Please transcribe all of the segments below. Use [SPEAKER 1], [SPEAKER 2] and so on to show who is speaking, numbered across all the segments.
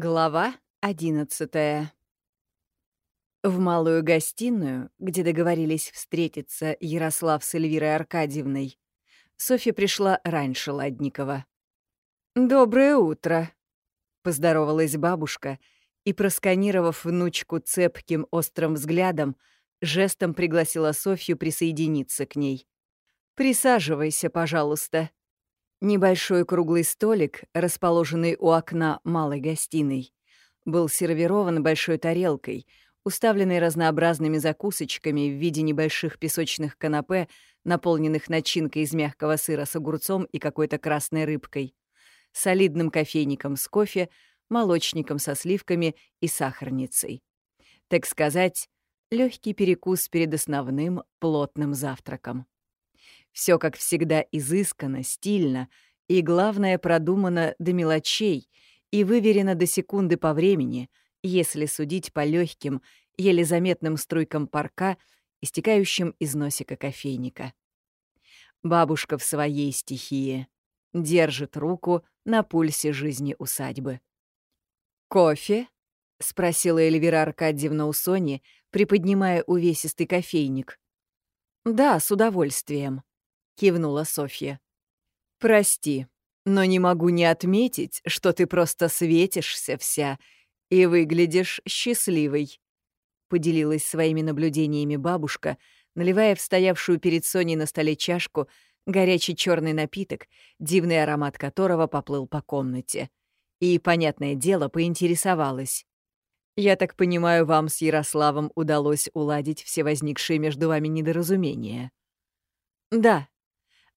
[SPEAKER 1] Глава одиннадцатая В малую гостиную, где договорились встретиться Ярослав с Эльвирой Аркадьевной, Софья пришла раньше Ладникова. «Доброе утро», — поздоровалась бабушка и, просканировав внучку цепким острым взглядом, жестом пригласила Софью присоединиться к ней. «Присаживайся, пожалуйста». Небольшой круглый столик, расположенный у окна малой гостиной, был сервирован большой тарелкой, уставленной разнообразными закусочками в виде небольших песочных канапе, наполненных начинкой из мягкого сыра с огурцом и какой-то красной рыбкой, солидным кофейником с кофе, молочником со сливками и сахарницей. Так сказать, легкий перекус перед основным плотным завтраком. Все, как всегда, изысканно, стильно и, главное, продумано до мелочей и выверено до секунды по времени, если судить по легким, еле заметным струйкам парка, истекающим из носика кофейника. Бабушка в своей стихии держит руку на пульсе жизни усадьбы. «Кофе?» — спросила Эльвира Аркадьевна у Сони, приподнимая увесистый кофейник. «Да, с удовольствием», кивнула Софья. Прости, но не могу не отметить, что ты просто светишься вся и выглядишь счастливой. Поделилась своими наблюдениями бабушка, наливая в стоявшую перед Соней на столе чашку горячий черный напиток, дивный аромат которого поплыл по комнате. И, понятное дело, поинтересовалась. «Я так понимаю, вам с Ярославом удалось уладить все возникшие между вами недоразумения?» «Да»,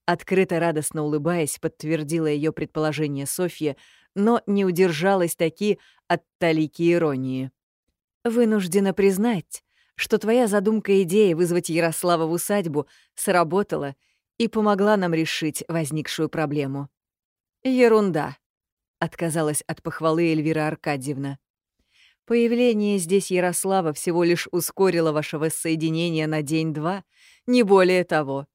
[SPEAKER 1] Открыто радостно улыбаясь, подтвердила ее предположение Софья, но не удержалась таки от талики иронии. «Вынуждена признать, что твоя задумка идея вызвать Ярослава в усадьбу сработала и помогла нам решить возникшую проблему». «Ерунда», — отказалась от похвалы Эльвира Аркадьевна. «Появление здесь Ярослава всего лишь ускорило ваше воссоединение на день-два, не более того.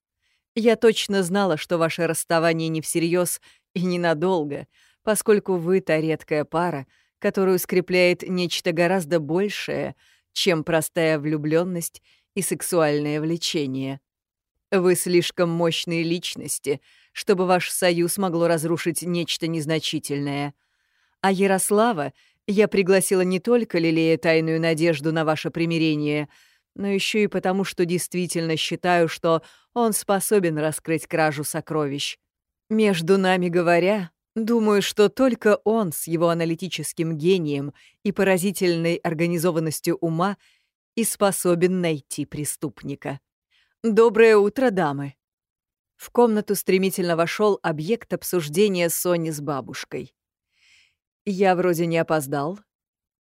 [SPEAKER 1] Я точно знала, что ваше расставание не всерьез и ненадолго, поскольку вы та редкая пара, которую скрепляет нечто гораздо большее, чем простая влюбленность и сексуальное влечение. Вы слишком мощные личности, чтобы ваш союз могло разрушить нечто незначительное. А Ярослава я пригласила не только лелея тайную надежду на ваше примирение — но еще и потому, что действительно считаю, что он способен раскрыть кражу сокровищ. Между нами говоря, думаю, что только он с его аналитическим гением и поразительной организованностью ума и способен найти преступника. «Доброе утро, дамы!» В комнату стремительно вошел объект обсуждения Сони с бабушкой. «Я вроде не опоздал».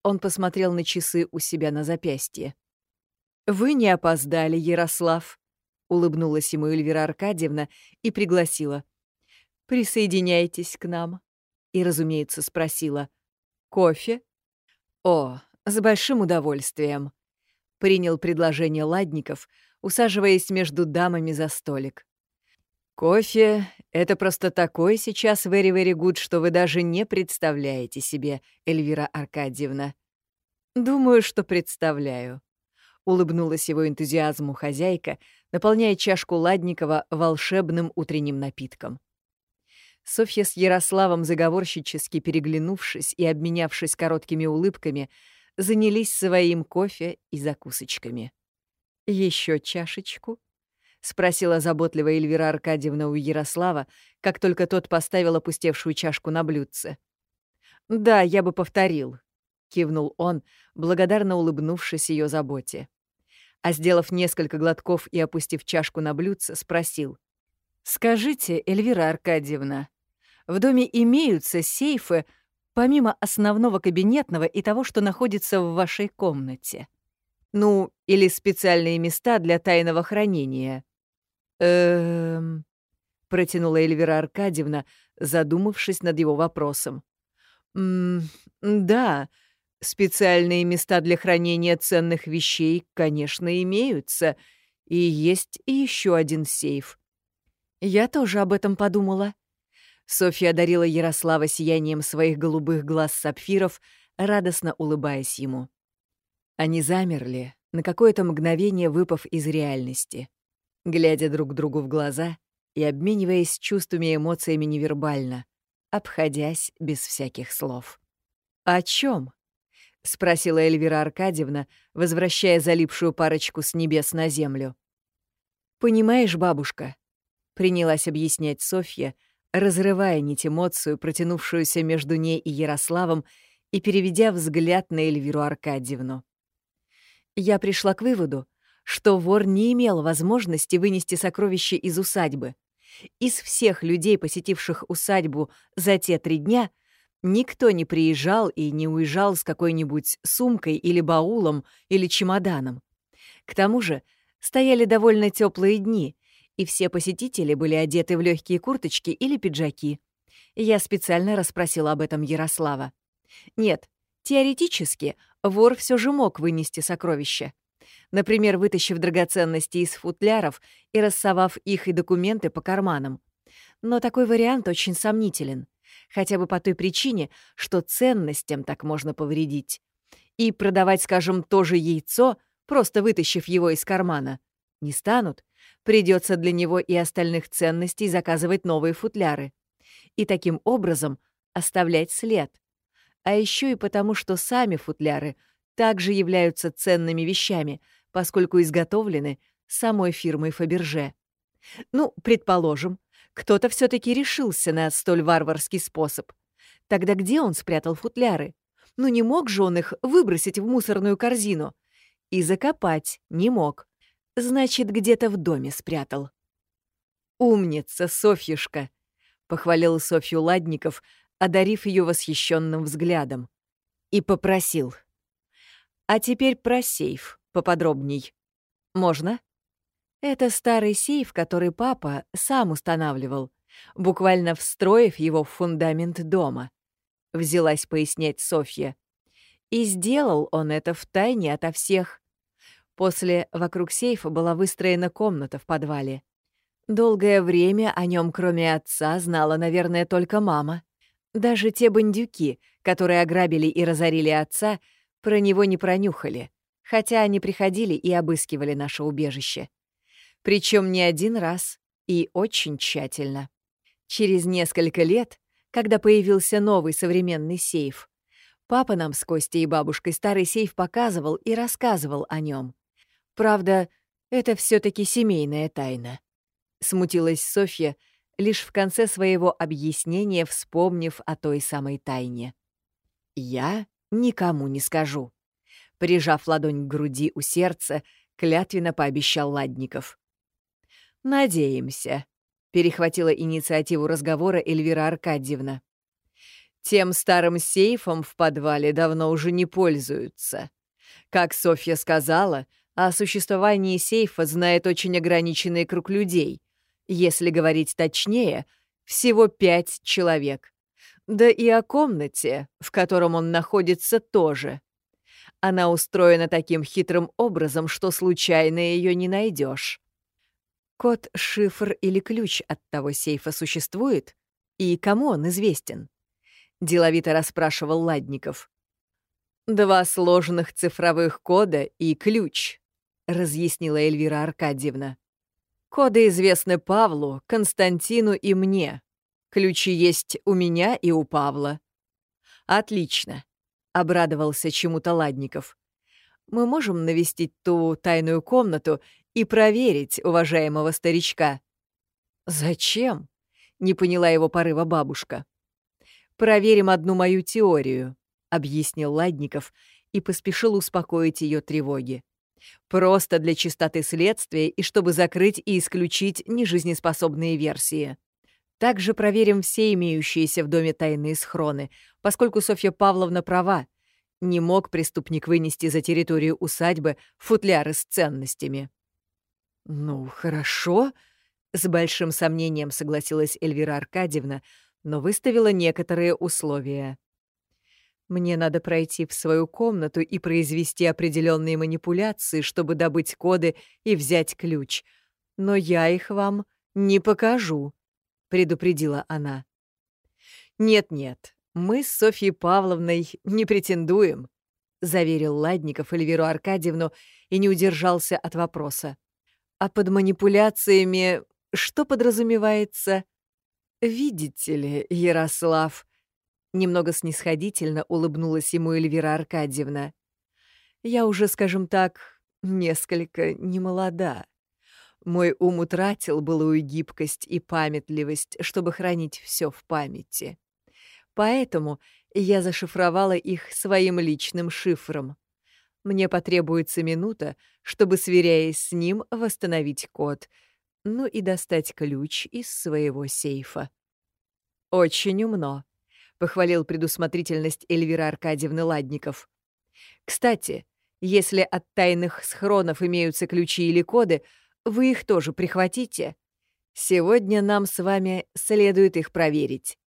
[SPEAKER 1] Он посмотрел на часы у себя на запястье. «Вы не опоздали, Ярослав», — улыбнулась ему Эльвира Аркадьевна и пригласила. «Присоединяйтесь к нам». И, разумеется, спросила. «Кофе?» «О, с большим удовольствием», — принял предложение Ладников, усаживаясь между дамами за столик. «Кофе — это просто такой сейчас very-very good, что вы даже не представляете себе, Эльвира Аркадьевна». «Думаю, что представляю», Улыбнулась его энтузиазму хозяйка, наполняя чашку Ладникова волшебным утренним напитком. Софья с Ярославом, заговорщически переглянувшись и обменявшись короткими улыбками, занялись своим кофе и закусочками. Еще чашечку?» — спросила заботливая Эльвира Аркадьевна у Ярослава, как только тот поставил опустевшую чашку на блюдце. «Да, я бы повторил», — кивнул он, благодарно улыбнувшись ее заботе а, сделав несколько глотков и опустив чашку на блюдце, спросил. «Скажите, Эльвира Аркадьевна, в доме имеются сейфы, помимо основного кабинетного и того, что находится в вашей комнате? Ну, или специальные места для тайного хранения?» «Эм...» — протянула Эльвира Аркадьевна, задумавшись над его вопросом. «М «Да, Специальные места для хранения ценных вещей, конечно, имеются, и есть еще один сейф. Я тоже об этом подумала. Софья одарила Ярослава сиянием своих голубых глаз сапфиров, радостно улыбаясь ему. Они замерли, на какое-то мгновение выпав из реальности, глядя друг другу в глаза и обмениваясь чувствами и эмоциями невербально, обходясь без всяких слов. «О чем? Спросила Эльвира Аркадьевна, возвращая залипшую парочку с небес на землю. «Понимаешь, бабушка», — принялась объяснять Софья, разрывая нить эмоцию, протянувшуюся между ней и Ярославом, и переведя взгляд на Эльвиру Аркадьевну. «Я пришла к выводу, что вор не имел возможности вынести сокровище из усадьбы. Из всех людей, посетивших усадьбу за те три дня, никто не приезжал и не уезжал с какой-нибудь сумкой или баулом или чемоданом. К тому же стояли довольно теплые дни, и все посетители были одеты в легкие курточки или пиджаки. Я специально расспросила об этом Ярослава. Нет, теоретически вор все же мог вынести сокровища. Например, вытащив драгоценности из футляров и рассовав их и документы по карманам. Но такой вариант очень сомнителен. Хотя бы по той причине, что ценностям так можно повредить. И продавать, скажем, то же яйцо, просто вытащив его из кармана, не станут. Придется для него и остальных ценностей заказывать новые футляры. И таким образом оставлять след. А еще и потому, что сами футляры также являются ценными вещами, поскольку изготовлены самой фирмой Фаберже. Ну, предположим, кто-то все таки решился на столь варварский способ. Тогда где он спрятал футляры? Ну не мог же он их выбросить в мусорную корзину? И закопать не мог. Значит, где-то в доме спрятал. «Умница, Софьюшка!» — похвалил Софью Ладников, одарив ее восхищенным взглядом. И попросил. «А теперь про сейф поподробней. Можно?» Это старый сейф, который папа сам устанавливал, буквально встроив его в фундамент дома. Взялась пояснять Софья. И сделал он это в тайне ото всех. После вокруг сейфа была выстроена комната в подвале. Долгое время о нем, кроме отца, знала, наверное, только мама. Даже те бандюки, которые ограбили и разорили отца, про него не пронюхали, хотя они приходили и обыскивали наше убежище. Причем не один раз и очень тщательно. Через несколько лет, когда появился новый современный сейф, папа нам с Костей и бабушкой старый сейф показывал и рассказывал о нем. Правда, это все таки семейная тайна. Смутилась Софья, лишь в конце своего объяснения вспомнив о той самой тайне. «Я никому не скажу», — прижав ладонь к груди у сердца, клятвенно пообещал Ладников. «Надеемся», — перехватила инициативу разговора Эльвира Аркадьевна. «Тем старым сейфом в подвале давно уже не пользуются. Как Софья сказала, о существовании сейфа знает очень ограниченный круг людей. Если говорить точнее, всего пять человек. Да и о комнате, в котором он находится, тоже. Она устроена таким хитрым образом, что случайно ее не найдешь. Код, шифр или ключ от того сейфа существует? И кому он известен? Деловито расспрашивал Ладников. Два сложных цифровых кода и ключ, — разъяснила Эльвира Аркадьевна. «Коды известны Павлу, Константину и мне. Ключи есть у меня и у Павла». «Отлично», — обрадовался чему-то Ладников. «Мы можем навестить ту тайную комнату и проверить уважаемого старичка». «Зачем?» — не поняла его порыва бабушка. «Проверим одну мою теорию», — объяснил Ладников и поспешил успокоить ее тревоги. Просто для чистоты следствия и чтобы закрыть и исключить нежизнеспособные версии. Также проверим все имеющиеся в доме тайные схроны, поскольку Софья Павловна права. Не мог преступник вынести за территорию усадьбы футляры с ценностями. «Ну, хорошо», — с большим сомнением согласилась Эльвира Аркадьевна, но выставила некоторые условия. Мне надо пройти в свою комнату и произвести определенные манипуляции, чтобы добыть коды и взять ключ. Но я их вам не покажу», — предупредила она. «Нет-нет, Мы с Софьей Павловной не претендуем, заверил Ладников Эльвиру Аркадьевну и не удержался от вопроса. А под манипуляциями что подразумевается? Видите ли, Ярослав, немного снисходительно улыбнулась ему Эльвира Аркадьевна. Я уже, скажем так, несколько немолода. Мой ум утратил былую гибкость и памятливость, чтобы хранить все в памяти. Поэтому я зашифровала их своим личным шифром. Мне потребуется минута, чтобы, сверяясь с ним, восстановить код, ну и достать ключ из своего сейфа. «Очень умно», — похвалил предусмотрительность Эльвира Аркадьевны Ладников. «Кстати, если от тайных схронов имеются ключи или коды, вы их тоже прихватите. Сегодня нам с вами следует их проверить.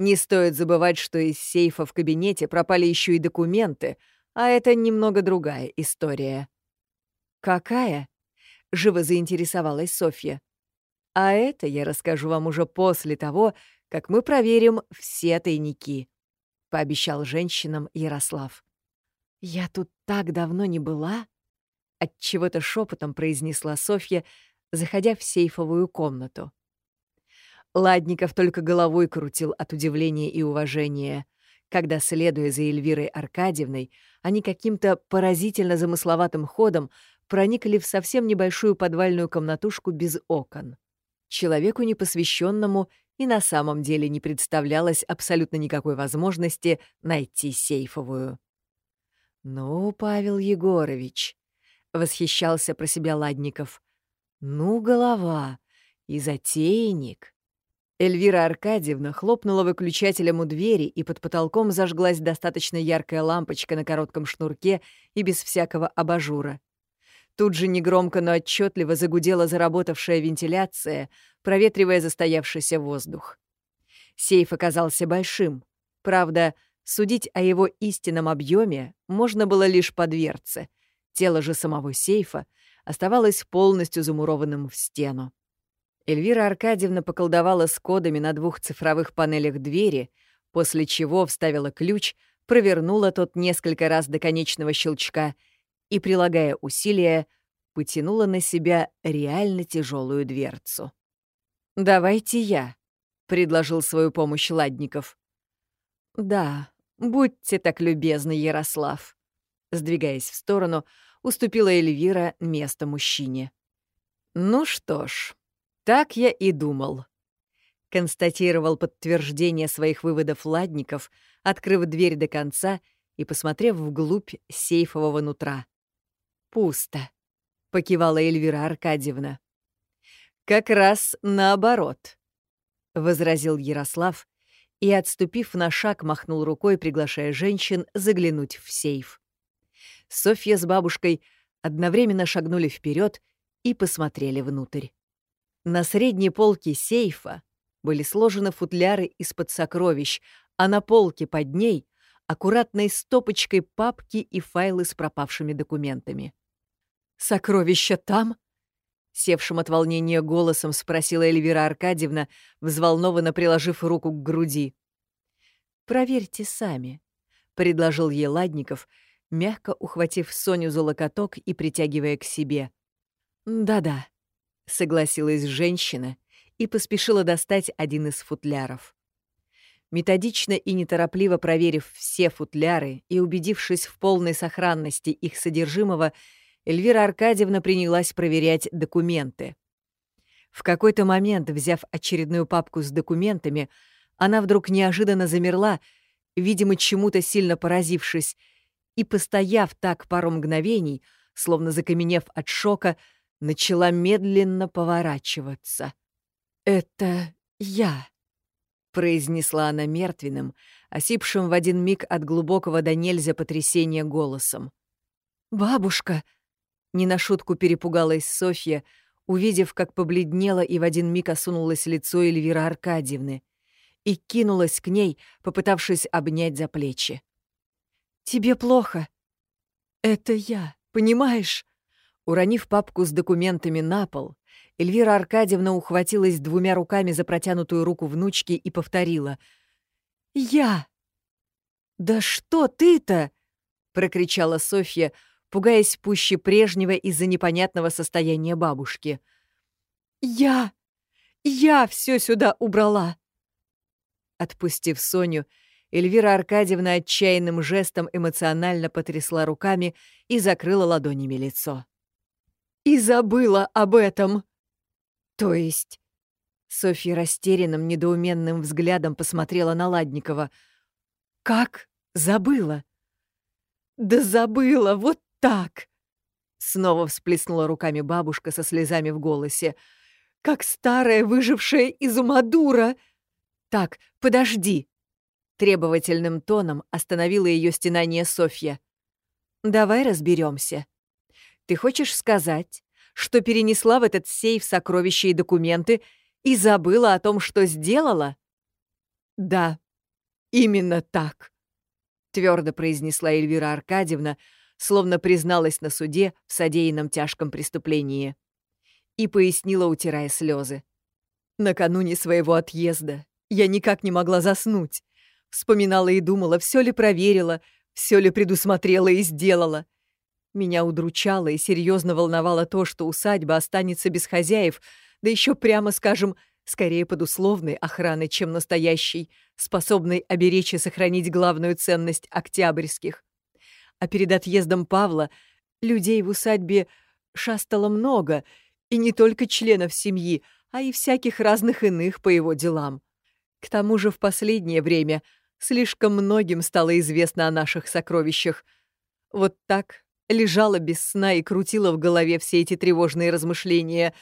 [SPEAKER 1] Не стоит забывать, что из сейфа в кабинете пропали еще и документы, а это немного другая история. «Какая?» — живо заинтересовалась Софья. «А это я расскажу вам уже после того, как мы проверим все тайники», — пообещал женщинам Ярослав. «Я тут так давно не была», — отчего-то шепотом произнесла Софья, заходя в сейфовую комнату. Ладников только головой крутил от удивления и уважения, когда, следуя за Эльвирой Аркадьевной, они каким-то поразительно замысловатым ходом проникли в совсем небольшую подвальную комнатушку без окон. Человеку непосвященному и на самом деле не представлялось абсолютно никакой возможности найти сейфовую. «Ну, Павел Егорович», — восхищался про себя Ладников, — «ну, голова и затейник». Эльвира Аркадьевна хлопнула выключателем у двери, и под потолком зажглась достаточно яркая лампочка на коротком шнурке и без всякого абажура. Тут же негромко, но отчетливо загудела заработавшая вентиляция, проветривая застоявшийся воздух. Сейф оказался большим. Правда, судить о его истинном объеме можно было лишь по дверце. Тело же самого сейфа оставалось полностью замурованным в стену. Эльвира Аркадьевна поколдовала с кодами на двух цифровых панелях двери, после чего вставила ключ, провернула тот несколько раз до конечного щелчка — и, прилагая усилия, потянула на себя реально тяжелую дверцу. «Давайте я», — предложил свою помощь Ладников. «Да, будьте так любезны, Ярослав», — сдвигаясь в сторону, уступила Эльвира место мужчине. «Ну что ж, так я и думал», — констатировал подтверждение своих выводов Ладников, открыв дверь до конца и посмотрев вглубь сейфового нутра. «Пусто», — покивала Эльвира Аркадьевна. «Как раз наоборот», — возразил Ярослав и, отступив на шаг, махнул рукой, приглашая женщин заглянуть в сейф. Софья с бабушкой одновременно шагнули вперед и посмотрели внутрь. На средней полке сейфа были сложены футляры из-под сокровищ, а на полке под ней — аккуратной стопочкой папки и файлы с пропавшими документами. «Сокровища там?» Севшим от волнения голосом спросила Эльвира Аркадьевна, взволнованно приложив руку к груди. «Проверьте сами», — предложил ей Ладников, мягко ухватив Соню за локоток и притягивая к себе. «Да-да», — согласилась женщина и поспешила достать один из футляров. Методично и неторопливо проверив все футляры и убедившись в полной сохранности их содержимого, Эльвира Аркадьевна принялась проверять документы. В какой-то момент, взяв очередную папку с документами, она вдруг неожиданно замерла, видимо, чему-то сильно поразившись, и, постояв так пару мгновений, словно закаменев от шока, начала медленно поворачиваться. «Это я», — произнесла она мертвенным, осипшим в один миг от глубокого до нельзя потрясения голосом. «Бабушка!» Не на шутку перепугалась Софья, увидев, как побледнело и в один миг осунулось лицо Эльвира Аркадьевны, и кинулась к ней, попытавшись обнять за плечи. «Тебе плохо?» «Это я, понимаешь?» Уронив папку с документами на пол, Эльвира Аркадьевна ухватилась двумя руками за протянутую руку внучки и повторила. «Я! «Да что ты-то?» — прокричала Софья, пугаясь пуще прежнего из-за непонятного состояния бабушки. «Я! Я все сюда убрала!» Отпустив Соню, Эльвира Аркадьевна отчаянным жестом эмоционально потрясла руками и закрыла ладонями лицо. «И забыла об этом!» «То есть...» Софья растерянным, недоуменным взглядом посмотрела на Ладникова. «Как забыла?» «Да забыла, вот так!» Снова всплеснула руками бабушка со слезами в голосе. «Как старая выжившая из ума дура!» «Так, подожди!» Требовательным тоном остановила ее стенание Софья. «Давай разберемся. Ты хочешь сказать, что перенесла в этот сейф сокровища и документы и забыла о том, что сделала?» «Да, именно так», — твердо произнесла Эльвира Аркадьевна, словно призналась на суде в содеянном тяжком преступлении. И пояснила, утирая слезы. «Накануне своего отъезда я никак не могла заснуть. Вспоминала и думала, все ли проверила, все ли предусмотрела и сделала. Меня удручало и серьезно волновало то, что усадьба останется без хозяев, да еще прямо скажем, скорее под условной охраной, чем настоящей, способной оберечь и сохранить главную ценность октябрьских. А перед отъездом Павла людей в усадьбе шастало много, и не только членов семьи, а и всяких разных иных по его делам. К тому же в последнее время слишком многим стало известно о наших сокровищах. Вот так лежала без сна и крутила в голове все эти тревожные размышления.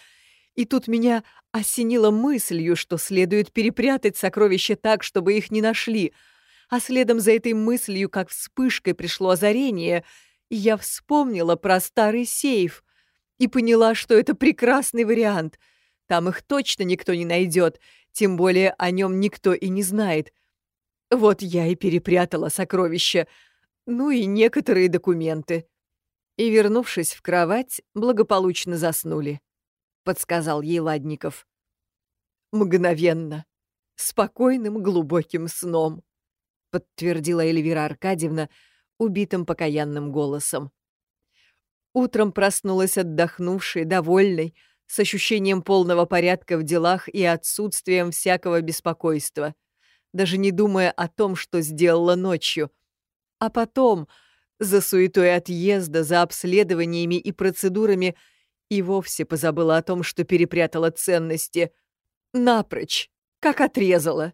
[SPEAKER 1] И тут меня осенило мыслью, что следует перепрятать сокровища так, чтобы их не нашли. А следом за этой мыслью, как вспышкой, пришло озарение, и я вспомнила про старый сейф и поняла, что это прекрасный вариант. Там их точно никто не найдет, тем более о нем никто и не знает. Вот я и перепрятала сокровища, ну и некоторые документы. И, вернувшись в кровать, благополучно заснули, — подсказал ей Ладников. Мгновенно, спокойным глубоким сном, — подтвердила Эльвира Аркадьевна убитым покаянным голосом. Утром проснулась отдохнувшей, довольной, с ощущением полного порядка в делах и отсутствием всякого беспокойства, даже не думая о том, что сделала ночью. А потом, за суетой отъезда, за обследованиями и процедурами, и вовсе позабыла о том, что перепрятала ценности. Напрочь, как отрезала.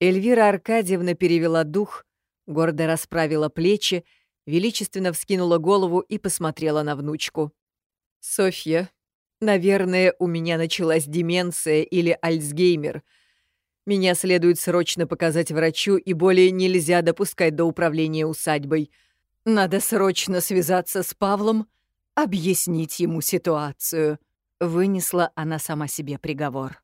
[SPEAKER 1] Эльвира Аркадьевна перевела дух, гордо расправила плечи, величественно вскинула голову и посмотрела на внучку. «Софья, Наверное, у меня началась деменция или Альцгеймер. Меня следует срочно показать врачу, и более нельзя допускать до управления усадьбой. Надо срочно связаться с Павлом, объяснить ему ситуацию. Вынесла она сама себе приговор.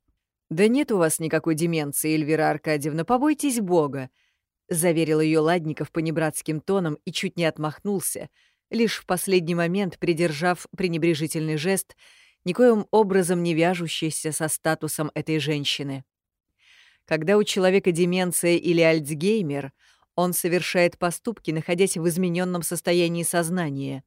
[SPEAKER 1] «Да нет у вас никакой деменции, Эльвира Аркадьевна, побойтесь Бога», — заверил ее Ладников понебратским тоном и чуть не отмахнулся, лишь в последний момент придержав пренебрежительный жест — никоим образом не вяжущийся со статусом этой женщины. Когда у человека деменция или альцгеймер, он совершает поступки, находясь в измененном состоянии сознания,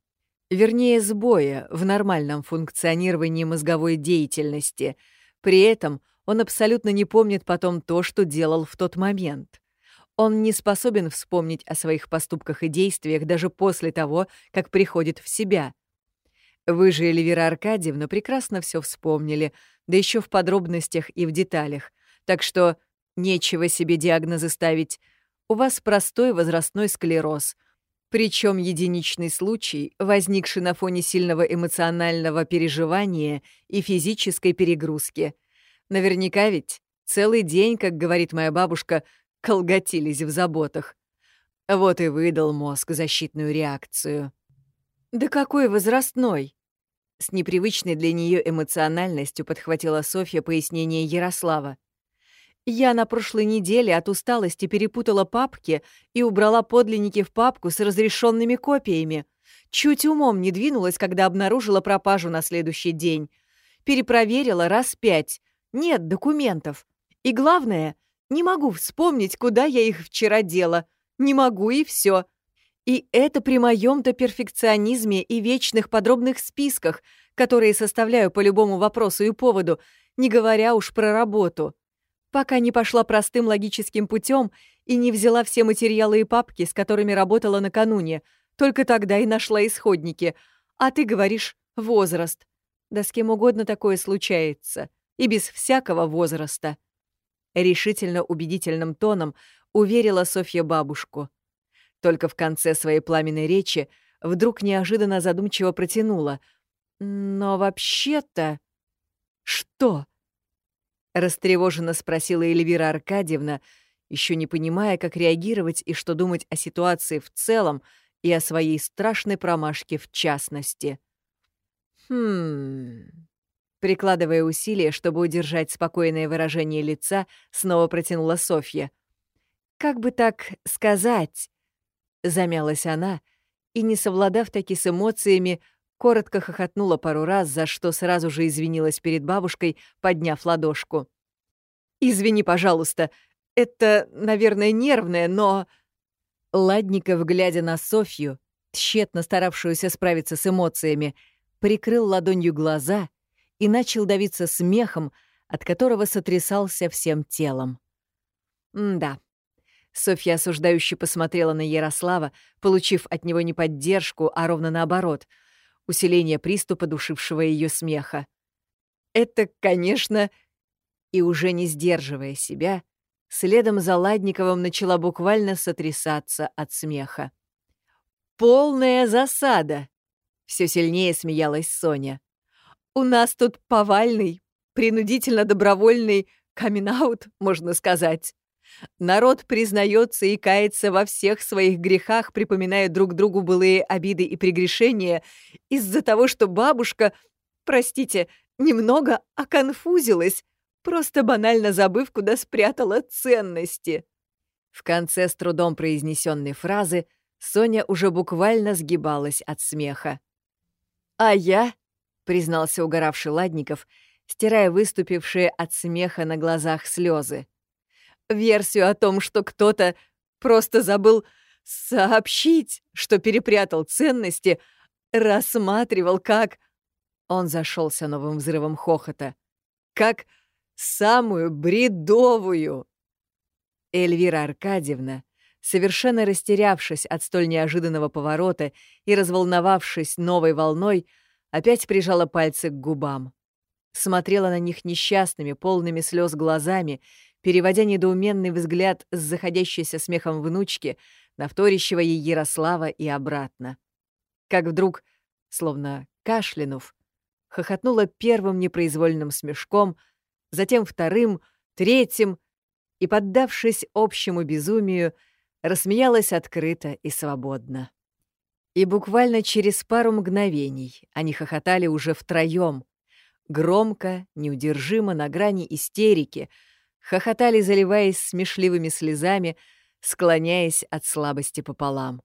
[SPEAKER 1] вернее, сбоя в нормальном функционировании мозговой деятельности. При этом он абсолютно не помнит потом то, что делал в тот момент. Он не способен вспомнить о своих поступках и действиях даже после того, как приходит в себя — вы же, Эльвира Аркадьевна, прекрасно все вспомнили, да еще в подробностях и в деталях. Так что нечего себе диагнозы ставить. У вас простой возрастной склероз. Причем единичный случай, возникший на фоне сильного эмоционального переживания и физической перегрузки. Наверняка ведь целый день, как говорит моя бабушка, колготились в заботах. Вот и выдал мозг защитную реакцию. «Да какой возрастной?» С непривычной для нее эмоциональностью подхватила Софья пояснение Ярослава. «Я на прошлой неделе от усталости перепутала папки и убрала подлинники в папку с разрешенными копиями. Чуть умом не двинулась, когда обнаружила пропажу на следующий день. Перепроверила раз пять. Нет документов. И главное, не могу вспомнить, куда я их вчера дела. не могу и все. И это при моем-то перфекционизме и вечных подробных списках, которые составляю по любому вопросу и поводу, не говоря уж про работу. Пока не пошла простым логическим путем и не взяла все материалы и папки, с которыми работала накануне, только тогда и нашла исходники. А ты говоришь «возраст». Да с кем угодно такое случается. И без всякого возраста. Решительно убедительным тоном уверила Софья бабушку. Только в конце своей пламенной речи вдруг неожиданно задумчиво протянула. «Но вообще-то...» «Что?» — растревоженно спросила Эльвира Аркадьевна, еще не понимая, как реагировать и что думать о ситуации в целом и о своей страшной промашке в частности. «Хм...» Прикладывая усилия, чтобы удержать спокойное выражение лица, снова протянула Софья. «Как бы так сказать?» Замялась она и, не совладав таки с эмоциями, коротко хохотнула пару раз, за что сразу же извинилась перед бабушкой, подняв ладошку. «Извини, пожалуйста, это, наверное, нервное, но...» Ладников, глядя на Софью, тщетно старавшуюся справиться с эмоциями, прикрыл ладонью глаза и начал давиться смехом, от которого сотрясался всем телом. Да, Софья осуждающе посмотрела на Ярослава, получив от него не поддержку, а ровно наоборот — усиление приступа душившего ее смеха. Это, конечно... И уже не сдерживая себя, следом за Ладниковым начала буквально сотрясаться от смеха. «Полная засада!» — все сильнее смеялась Соня. «У нас тут повальный, принудительно-добровольный камин можно сказать. Народ признается и кается во всех своих грехах, припоминая друг другу былые обиды и прегрешения, из-за того, что бабушка, простите, немного оконфузилась, просто банально забыв, куда спрятала ценности. В конце с трудом произнесенной фразы Соня уже буквально сгибалась от смеха. «А я», — признался угоравший Ладников, стирая выступившие от смеха на глазах слезы, версию о том, что кто-то просто забыл сообщить, что перепрятал ценности, рассматривал как... Он зашелся новым взрывом хохота. Как самую бредовую. Эльвира Аркадьевна, совершенно растерявшись от столь неожиданного поворота и разволновавшись новой волной, опять прижала пальцы к губам. Смотрела на них несчастными, полными слез глазами переводя недоуменный взгляд с заходящейся смехом внучки на вторящего ей Ярослава и обратно. Как вдруг, словно кашлянув, хохотнула первым непроизвольным смешком, затем вторым, третьим и, поддавшись общему безумию, рассмеялась открыто и свободно. И буквально через пару мгновений они хохотали уже втроем, громко, неудержимо, на грани истерики — хохотали, заливаясь смешливыми слезами, склоняясь от слабости пополам.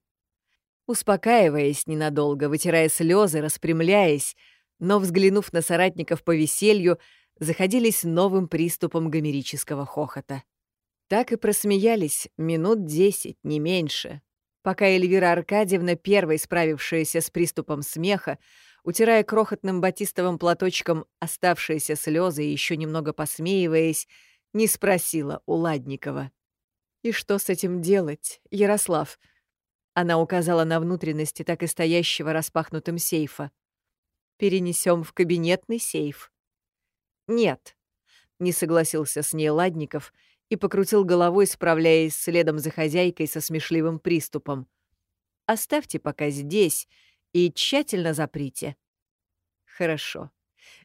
[SPEAKER 1] Успокаиваясь ненадолго, вытирая слезы, распрямляясь, но, взглянув на соратников по веселью, заходились новым приступом гомерического хохота. Так и просмеялись минут десять, не меньше, пока Эльвира Аркадьевна, первой справившаяся с приступом смеха, утирая крохотным батистовым платочком оставшиеся слезы и еще немного посмеиваясь, не спросила у Ладникова. «И что с этим делать, Ярослав?» Она указала на внутренности так и стоящего распахнутым сейфа. «Перенесем в кабинетный сейф». «Нет», — не согласился с ней Ладников и покрутил головой, справляясь следом за хозяйкой со смешливым приступом. «Оставьте пока здесь и тщательно заприте». «Хорошо.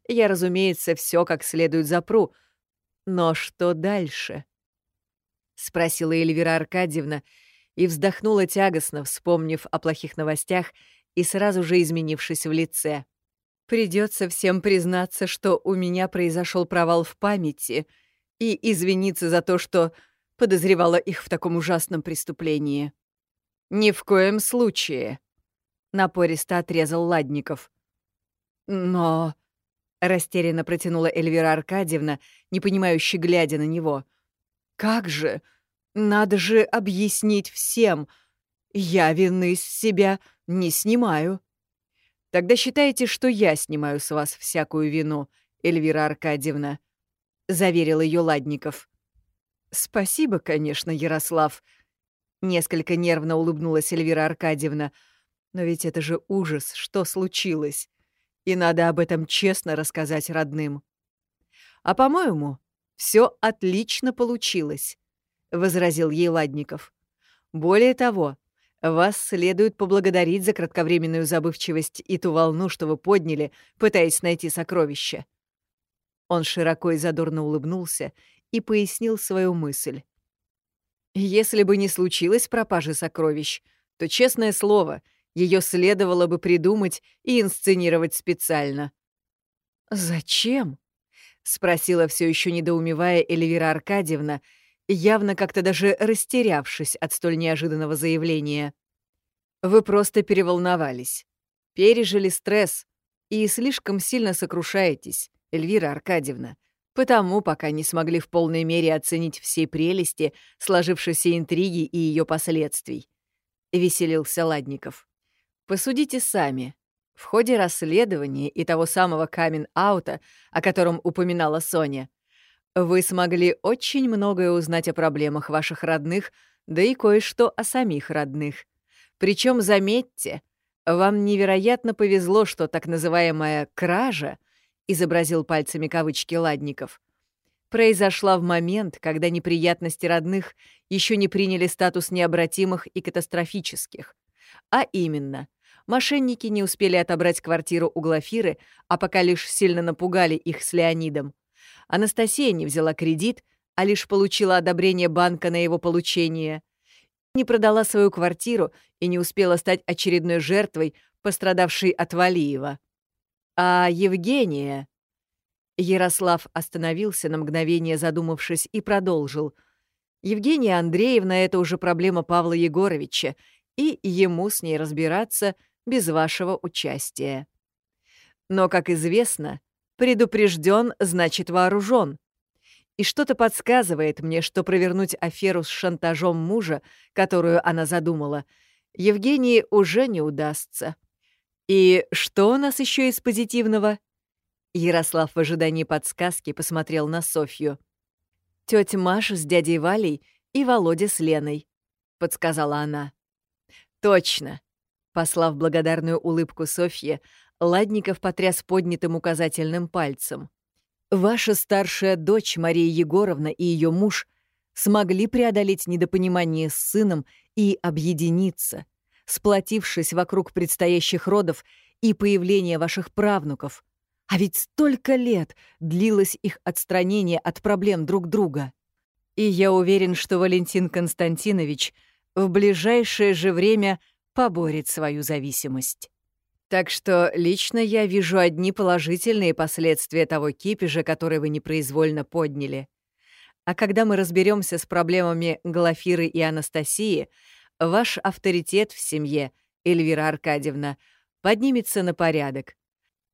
[SPEAKER 1] Я, разумеется, все как следует запру, но что дальше? Спросила Эльвира Аркадьевна и вздохнула тягостно, вспомнив о плохих новостях и сразу же изменившись в лице. Придется всем признаться, что у меня произошел провал в памяти и извиниться за то, что подозревала их в таком ужасном преступлении. «Ни в коем случае», — напористо отрезал Ладников. «Но...» Растерянно протянула Эльвира Аркадьевна, не понимающе глядя на него. «Как же? Надо же объяснить всем. Я вины с себя не снимаю. Тогда считайте, что я снимаю с вас всякую вину, Эльвира Аркадьевна, — заверил ее Ладников. Спасибо, конечно, Ярослав. Несколько нервно улыбнулась Эльвира Аркадьевна. Но ведь это же ужас, что случилось. И надо об этом честно рассказать родным. А по-моему, все отлично получилось. — возразил ей Ладников. «Более того, вас следует поблагодарить за кратковременную забывчивость и ту волну, что вы подняли, пытаясь найти сокровище». Он широко и задорно улыбнулся и пояснил свою мысль. «Если бы не случилось пропажи сокровищ, то, честное слово, ее следовало бы придумать и инсценировать специально». «Зачем?» — спросила все еще недоумевая Эльвира Аркадьевна — явно как-то даже растерявшись от столь неожиданного заявления. «Вы просто переволновались, пережили стресс и слишком сильно сокрушаетесь, Эльвира Аркадьевна, потому пока не смогли в полной мере оценить все прелести сложившейся интриги и ее последствий», — веселился Ладников. «Посудите сами». В ходе расследования и того самого камин-аута, о котором упоминала Соня, вы смогли очень многое узнать о проблемах ваших родных, да и кое-что о самих родных. Причем, заметьте, вам невероятно повезло, что так называемая «кража» изобразил пальцами кавычки Ладников, произошла в момент, когда неприятности родных еще не приняли статус необратимых и катастрофических. А именно, мошенники не успели отобрать квартиру у Глафиры, а пока лишь сильно напугали их с Леонидом. Анастасия не взяла кредит, а лишь получила одобрение банка на его получение. Не продала свою квартиру и не успела стать очередной жертвой, пострадавшей от Валиева. А Евгения... Ярослав остановился на мгновение, задумавшись, и продолжил. Евгения Андреевна — это уже проблема Павла Егоровича, и ему с ней разбираться без вашего участия. Но, как известно, Предупрежден, значит вооружен. И что-то подсказывает мне, что провернуть аферу с шантажом мужа, которую она задумала, Евгении уже не удастся. И что у нас еще из позитивного? Ярослав в ожидании подсказки посмотрел на Софью. Тетя Маша с дядей Валей и Володя с Леной, подсказала она. Точно. Послав благодарную улыбку Софье, Ладников потряс поднятым указательным пальцем. «Ваша старшая дочь Мария Егоровна и ее муж смогли преодолеть недопонимание с сыном и объединиться, сплотившись вокруг предстоящих родов и появления ваших правнуков. А ведь столько лет длилось их отстранение от проблем друг друга. И я уверен, что Валентин Константинович в ближайшее же время поборет свою зависимость. Так что лично я вижу одни положительные последствия того кипежа, который вы непроизвольно подняли. А когда мы разберемся с проблемами Глафиры и Анастасии, ваш авторитет в семье, Эльвира Аркадьевна, поднимется на порядок.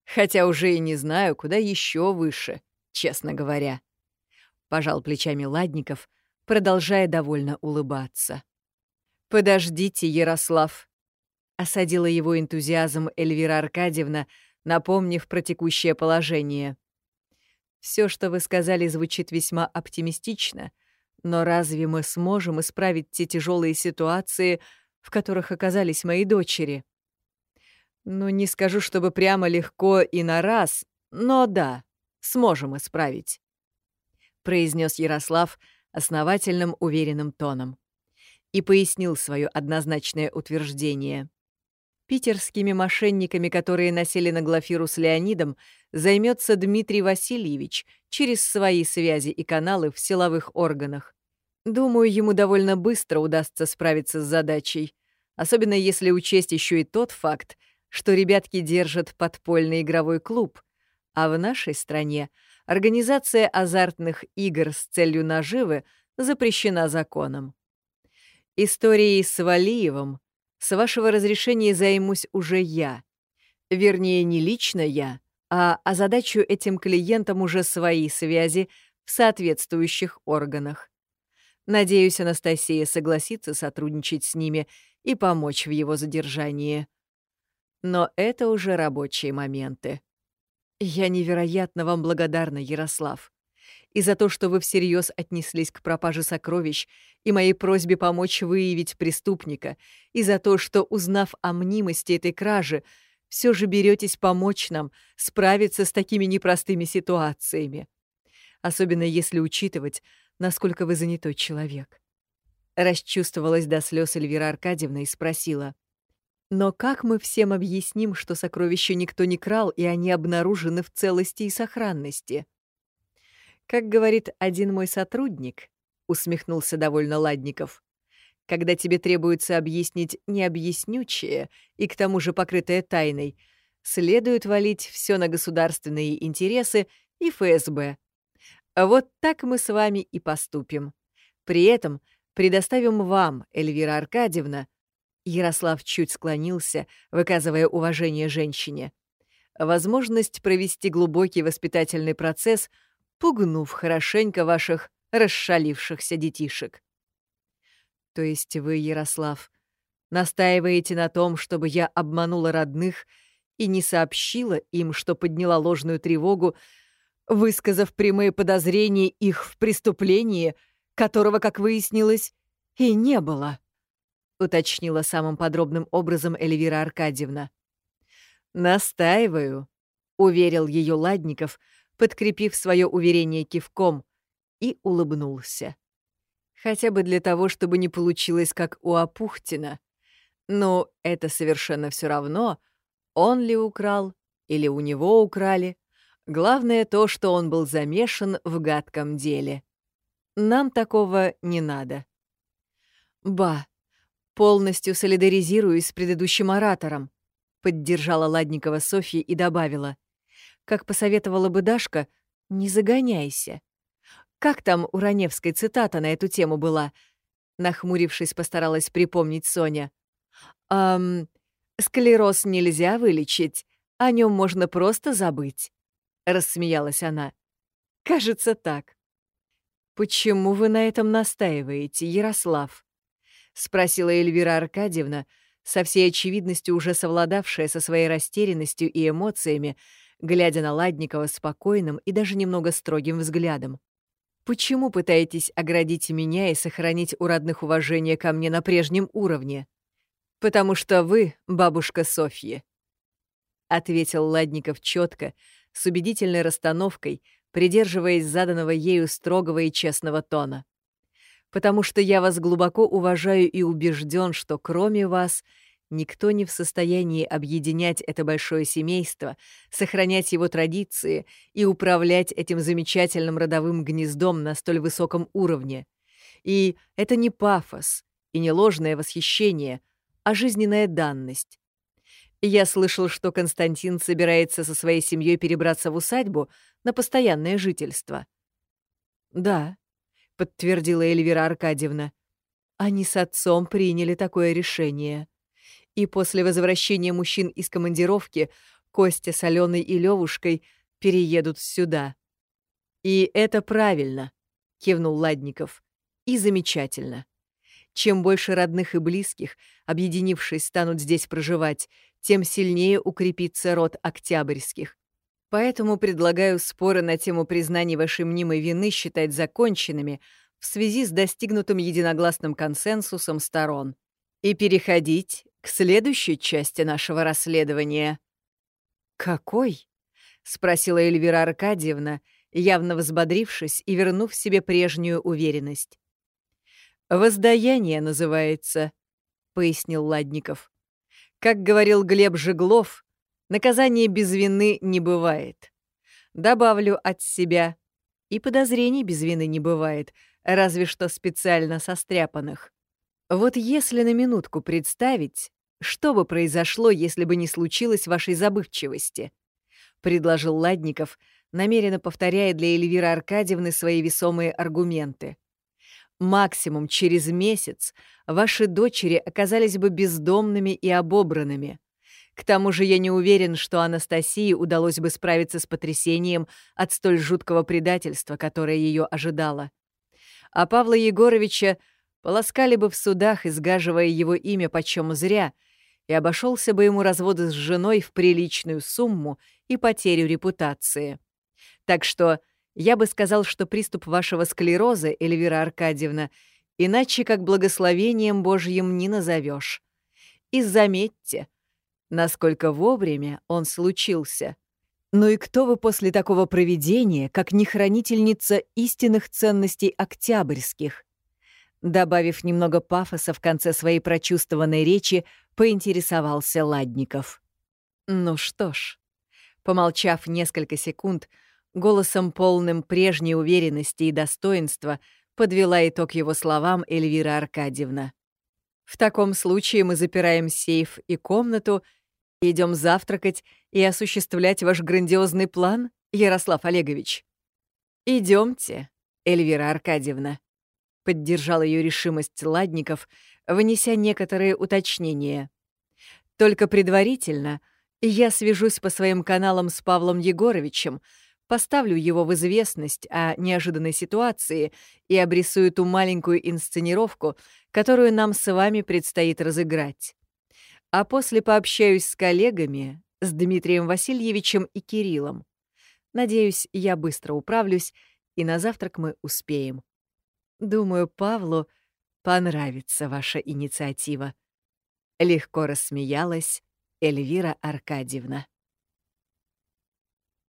[SPEAKER 1] Хотя уже и не знаю, куда еще выше, честно говоря. Пожал плечами Ладников, продолжая довольно улыбаться. «Подождите, Ярослав», Осадила его энтузиазм Эльвира Аркадьевна, напомнив про текущее положение. Все, что вы сказали, звучит весьма оптимистично, но разве мы сможем исправить те тяжелые ситуации, в которых оказались мои дочери? Ну, не скажу, чтобы прямо легко и на раз, но да, сможем исправить, произнес Ярослав основательным уверенным тоном и пояснил свое однозначное утверждение. Питерскими мошенниками, которые носили на Глафиру с Леонидом, займется Дмитрий Васильевич через свои связи и каналы в силовых органах. Думаю, ему довольно быстро удастся справиться с задачей, особенно если учесть еще и тот факт, что ребятки держат подпольный игровой клуб, а в нашей стране организация азартных игр с целью наживы запрещена законом. Историей с Валиевым с вашего разрешения займусь уже я. Вернее, не лично я, а озадачу этим клиентам уже свои связи в соответствующих органах. Надеюсь, Анастасия согласится сотрудничать с ними и помочь в его задержании. Но это уже рабочие моменты. Я невероятно вам благодарна, Ярослав. И за то, что вы всерьез отнеслись к пропаже сокровищ и моей просьбе помочь выявить преступника, и за то, что, узнав о мнимости этой кражи, все же беретесь помочь нам справиться с такими непростыми ситуациями. Особенно если учитывать, насколько вы занятой человек. Расчувствовалась до слез Эльвира Аркадьевна и спросила. «Но как мы всем объясним, что сокровища никто не крал, и они обнаружены в целости и сохранности?» «Как говорит один мой сотрудник», — усмехнулся довольно Ладников, «когда тебе требуется объяснить необъяснючее и к тому же покрытое тайной, следует валить все на государственные интересы и ФСБ, вот так мы с вами и поступим. При этом предоставим вам, Эльвира Аркадьевна, Ярослав чуть склонился, выказывая уважение женщине, возможность провести глубокий воспитательный процесс, пугнув хорошенько ваших расшалившихся детишек. То есть вы, Ярослав, настаиваете на том, чтобы я обманула родных и не сообщила им, что подняла ложную тревогу высказав прямые подозрения их в преступлении, которого, как выяснилось, и не было, — уточнила самым подробным образом Эльвира Аркадьевна. «Настаиваю», — уверил ее Ладников, подкрепив свое уверение кивком, и улыбнулся. Хотя бы для того, чтобы не получилось, как у Апухтина. Но это совершенно все равно, он ли украл или у него украли. Главное то, что он был замешан в гадком деле. Нам такого не надо. Ба, полностью солидаризируюсь с предыдущим оратором, поддержала Ладникова Софья и добавила. Как посоветовала бы Дашка, не загоняйся. Как там у Раневской цитата на эту тему была? Нахмурившись, постаралась припомнить Соня. «Эм, склероз нельзя вылечить, о нем можно просто забыть рассмеялась она. Кажется, так. Почему вы на этом настаиваете, Ярослав? спросила Эльвира Аркадьевна, со всей очевидностью уже совладавшая со своей растерянностью и эмоциями, глядя на Ладникова спокойным и даже немного строгим взглядом. «Почему пытаетесь оградить меня и сохранить у родных уважение ко мне на прежнем уровне? Потому что вы — бабушка Софьи», — ответил Ладников четко, с убедительной расстановкой, придерживаясь заданного ею строгого и честного тона. «Потому что я вас глубоко уважаю и убежден, что кроме вас никто не в состоянии объединять это большое семейство, сохранять его традиции и управлять этим замечательным родовым гнездом на столь высоком уровне. И это не пафос и не ложное восхищение, а жизненная данность, я слышал, что Константин собирается со своей семьей перебраться в усадьбу на постоянное жительство. Да, подтвердила Эльвира Аркадьевна. Они с отцом приняли такое решение. И после возвращения мужчин из командировки Костя с Аленой и Левушкой переедут сюда. И это правильно, кивнул Ладников. И замечательно. Чем больше родных и близких, объединившись, станут здесь проживать, тем сильнее укрепится род Октябрьских. Поэтому предлагаю споры на тему признания вашей мнимой вины считать законченными в связи с достигнутым единогласным консенсусом сторон и переходить следующей части нашего расследования. «Какой?» — спросила Эльвира Аркадьевна, явно взбодрившись и вернув себе прежнюю уверенность. «Воздаяние называется», — пояснил Ладников. Как говорил Глеб Жеглов, наказание без вины не бывает. Добавлю от себя. И подозрений без вины не бывает, разве что специально состряпанных. Вот если на минутку представить, что бы произошло, если бы не случилось вашей забывчивости, предложил Ладников, намеренно повторяя для Эльвиры Аркадьевны свои весомые аргументы. Максимум через месяц ваши дочери оказались бы бездомными и обобранными. К тому же я не уверен, что Анастасии удалось бы справиться с потрясением от столь жуткого предательства, которое ее ожидало. а Павла Егоровича полоскали бы в судах, изгаживая его имя почем зря, и обошелся бы ему развод с женой в приличную сумму и потерю репутации. Так что я бы сказал, что приступ вашего склероза, Эльвира Аркадьевна, иначе как благословением Божьим не назовешь. И заметьте, насколько вовремя он случился. Ну и кто вы после такого проведения, как не хранительница истинных ценностей октябрьских? Добавив немного пафоса в конце своей прочувствованной речи, поинтересовался Ладников. Ну что ж, помолчав несколько секунд, голосом полным прежней уверенности и достоинства подвела итог его словам Эльвира Аркадьевна. «В таком случае мы запираем сейф и комнату, идем завтракать и осуществлять ваш грандиозный план, Ярослав Олегович. Идемте, Эльвира Аркадьевна», — поддержал ее решимость Ладников, внеся некоторые уточнения. «Только предварительно я свяжусь по своим каналам с Павлом Егоровичем, поставлю его в известность о неожиданной ситуации и обрисую ту маленькую инсценировку, которую нам с вами предстоит разыграть. А после пообщаюсь с коллегами, с Дмитрием Васильевичем и Кириллом. Надеюсь, я быстро управлюсь, и на завтрак мы успеем. Думаю, Павлу понравится ваша инициатива. Легко рассмеялась Эльвира Аркадьевна.